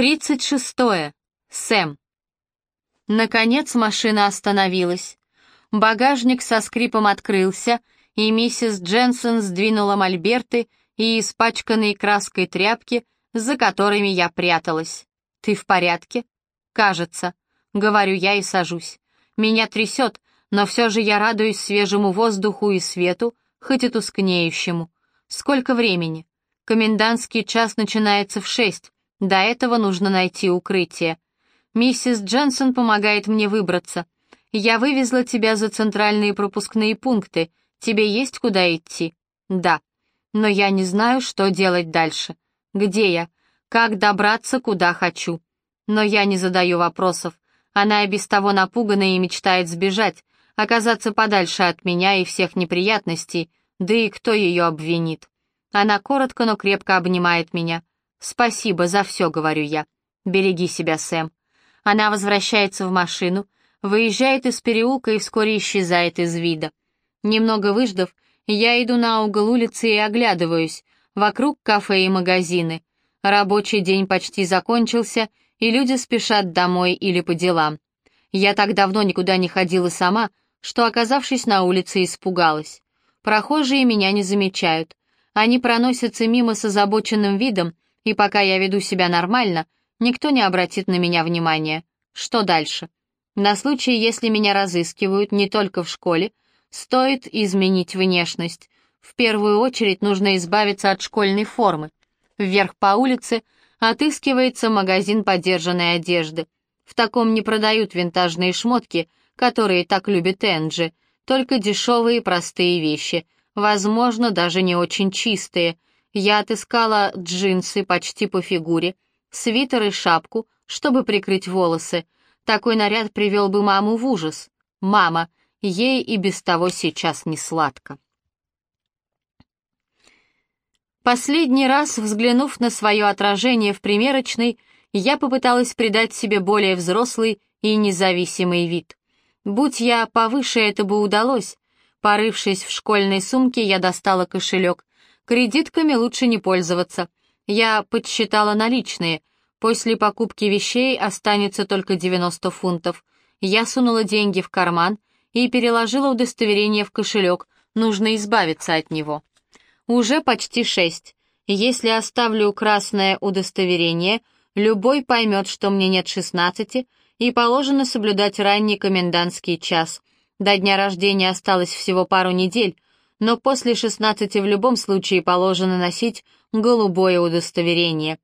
Тридцать шестое. Сэм. Наконец машина остановилась. Багажник со скрипом открылся, и миссис Дженсен сдвинула мольберты и испачканные краской тряпки, за которыми я пряталась. «Ты в порядке?» «Кажется», — говорю я и сажусь. Меня трясет, но все же я радуюсь свежему воздуху и свету, хоть и тускнеющему. Сколько времени? Комендантский час начинается в шесть. До этого нужно найти укрытие. Миссис Дженсон помогает мне выбраться. Я вывезла тебя за центральные пропускные пункты. Тебе есть куда идти? Да. Но я не знаю, что делать дальше. Где я? Как добраться, куда хочу? Но я не задаю вопросов. Она и без того напугана и мечтает сбежать, оказаться подальше от меня и всех неприятностей, да и кто ее обвинит. Она коротко, но крепко обнимает меня. «Спасибо за все», — говорю я. «Береги себя, Сэм». Она возвращается в машину, выезжает из переулка и вскоре исчезает из вида. Немного выждав, я иду на угол улицы и оглядываюсь. Вокруг кафе и магазины. Рабочий день почти закончился, и люди спешат домой или по делам. Я так давно никуда не ходила сама, что, оказавшись на улице, испугалась. Прохожие меня не замечают. Они проносятся мимо с озабоченным видом, и пока я веду себя нормально, никто не обратит на меня внимания. Что дальше? На случай, если меня разыскивают не только в школе, стоит изменить внешность. В первую очередь нужно избавиться от школьной формы. Вверх по улице отыскивается магазин подержанной одежды. В таком не продают винтажные шмотки, которые так любит Энджи, только дешевые простые вещи, возможно, даже не очень чистые. Я отыскала джинсы почти по фигуре, свитер и шапку, чтобы прикрыть волосы. Такой наряд привел бы маму в ужас. Мама, ей и без того сейчас не сладко. Последний раз, взглянув на свое отражение в примерочной, я попыталась придать себе более взрослый и независимый вид. Будь я повыше, это бы удалось. Порывшись в школьной сумке, я достала кошелек. Кредитками лучше не пользоваться. Я подсчитала наличные. После покупки вещей останется только 90 фунтов. Я сунула деньги в карман и переложила удостоверение в кошелек. Нужно избавиться от него. Уже почти шесть. Если оставлю красное удостоверение, любой поймет, что мне нет шестнадцати, и положено соблюдать ранний комендантский час. До дня рождения осталось всего пару недель, но после шестнадцати в любом случае положено носить голубое удостоверение.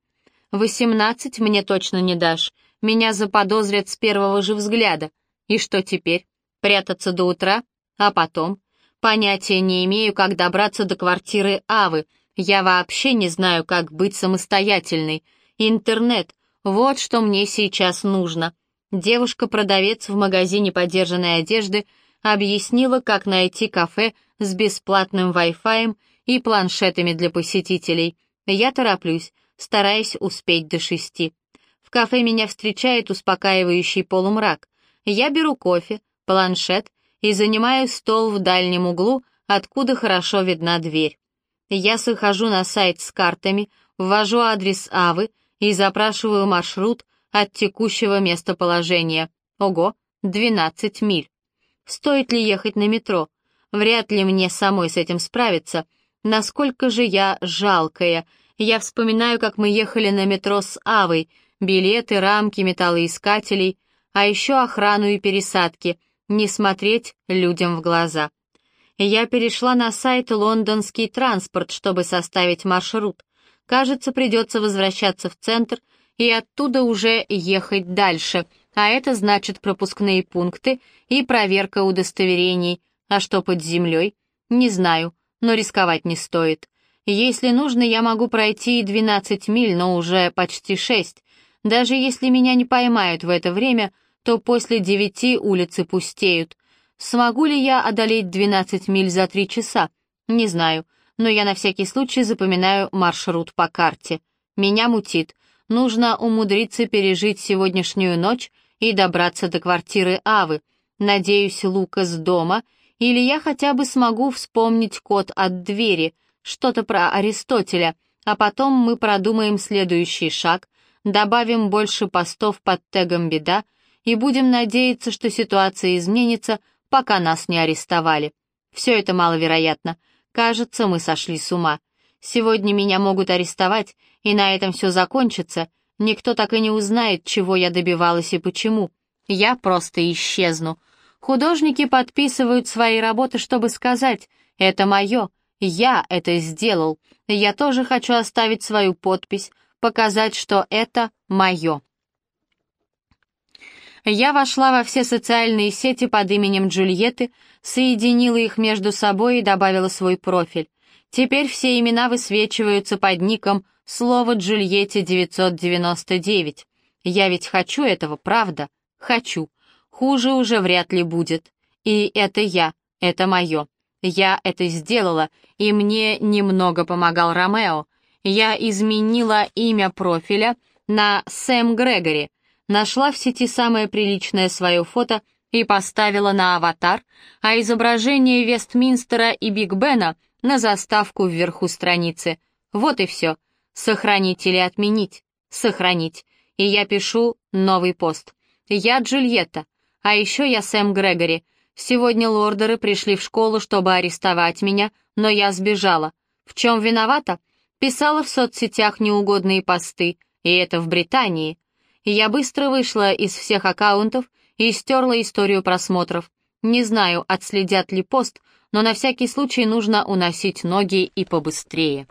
Восемнадцать мне точно не дашь. Меня заподозрят с первого же взгляда. И что теперь? Прятаться до утра? А потом? Понятия не имею, как добраться до квартиры Авы. Я вообще не знаю, как быть самостоятельной. Интернет — вот что мне сейчас нужно. Девушка-продавец в магазине подержанной одежды объяснила, как найти кафе с бесплатным Wi-Fi и планшетами для посетителей. Я тороплюсь, стараясь успеть до шести. В кафе меня встречает успокаивающий полумрак. Я беру кофе, планшет и занимаю стол в дальнем углу, откуда хорошо видна дверь. Я захожу на сайт с картами, ввожу адрес Авы и запрашиваю маршрут от текущего местоположения. Ого, 12 миль. Стоит ли ехать на метро? Вряд ли мне самой с этим справиться. Насколько же я жалкая, я вспоминаю, как мы ехали на метро с Авой, билеты, рамки, металлоискателей, а еще охрану и пересадки, не смотреть людям в глаза. Я перешла на сайт «Лондонский транспорт», чтобы составить маршрут. Кажется, придется возвращаться в центр и оттуда уже ехать дальше, а это значит пропускные пункты и проверка удостоверений. А что под землей? Не знаю, но рисковать не стоит. Если нужно, я могу пройти 12 миль, но уже почти 6. Даже если меня не поймают в это время, то после девяти улицы пустеют. Смогу ли я одолеть 12 миль за три часа? Не знаю, но я на всякий случай запоминаю маршрут по карте. Меня мутит. Нужно умудриться пережить сегодняшнюю ночь и добраться до квартиры Авы. Надеюсь, Лукас дома, или я хотя бы смогу вспомнить код от двери — что-то про Аристотеля, а потом мы продумаем следующий шаг, добавим больше постов под тегом «Беда» и будем надеяться, что ситуация изменится, пока нас не арестовали. Все это маловероятно. Кажется, мы сошли с ума. Сегодня меня могут арестовать, и на этом все закончится. Никто так и не узнает, чего я добивалась и почему. Я просто исчезну. Художники подписывают свои работы, чтобы сказать «это мое», «я это сделал». Я тоже хочу оставить свою подпись, показать, что это мое. Я вошла во все социальные сети под именем Джульетты, соединила их между собой и добавила свой профиль. Теперь все имена высвечиваются под ником «Слово Джульетте 999». Я ведь хочу этого, правда? Хочу. Хуже уже вряд ли будет. И это я, это мое. Я это сделала, и мне немного помогал Ромео. Я изменила имя профиля на Сэм Грегори, нашла в сети самое приличное свое фото и поставила на аватар, а изображение Вестминстера и Биг Бена на заставку вверху страницы. Вот и все. Сохранить или отменить? Сохранить. И я пишу новый пост. Я Джульетта. А еще я Сэм Грегори. Сегодня лордеры пришли в школу, чтобы арестовать меня, но я сбежала. В чем виновата? Писала в соцсетях неугодные посты, и это в Британии. Я быстро вышла из всех аккаунтов и стерла историю просмотров. Не знаю, отследят ли пост, но на всякий случай нужно уносить ноги и побыстрее.